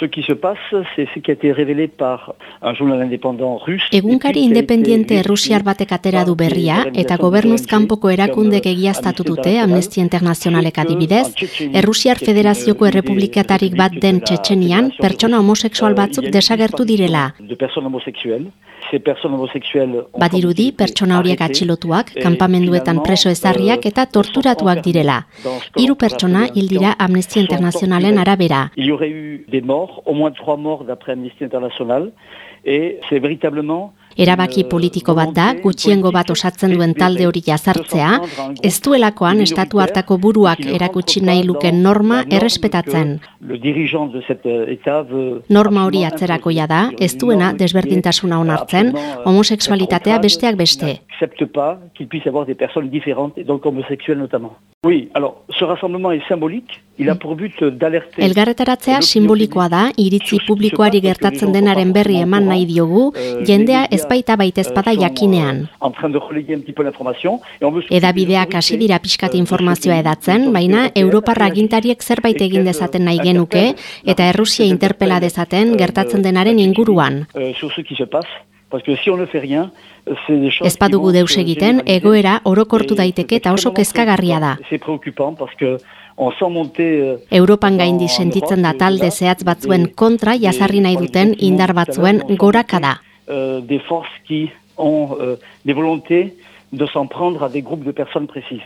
Ce qui se passe, c'est ce qui a été révélé par un journal indépendant russe. Egunkari independiente rusiar batek atera du berria eta gobernuz kanpoko erakundek egiaztatu dute Amnesty Internationalek adibidez, Errusiar Federazioko errepublikatarik bat den Txetxenian pertsona homosexual batzuk desagertu direla. Badirudi pertsona horiek atxilotuak, kanpamenduetan preso ezarriak eta torturatuak direla. Hiru pertsona hil dira Amnesty Internationalen arabera. Au moins trois morts d'après Amnesty International, et c'est véritablement Erabaki politiko bat da, gutxiengo bat osatzen duen talde hori jazartzea, ez duelakoan estatu hartako buruak erakutsi nahi luken norma errespetatzen. Norma hori atzerakoia da, ez duena desberdintasuna onartzen, homosexualitatea besteak beste. Oui, alors ce rassemblement est symbolique, il a pour but d'alerter... Elgarretaratzea simbolikoa da, iritzi publikoari gertatzen denaren berri eman nahi diogu, jendea ez baita baitezpada jakinean. Peu l'information, et on veut... Edabideak hasi dira pixkat informazioa edatzen, baina Europar agintariek zerbait egin dezaten nahi genuke eta Errusia interpela dezaten gertatzen denaren inguruan. Euh. Ez badugu deus egiten, egoera orokortu daiteke eta oso kezkagarria da. Euh, Europan gaindi sentitzen da talde zehatz batzuen kontra jazarri nahi duten indar batzuen gorakada. Euh, des forces qui ont euh, des volontés de s'en prendre à des groupes de personnes précises.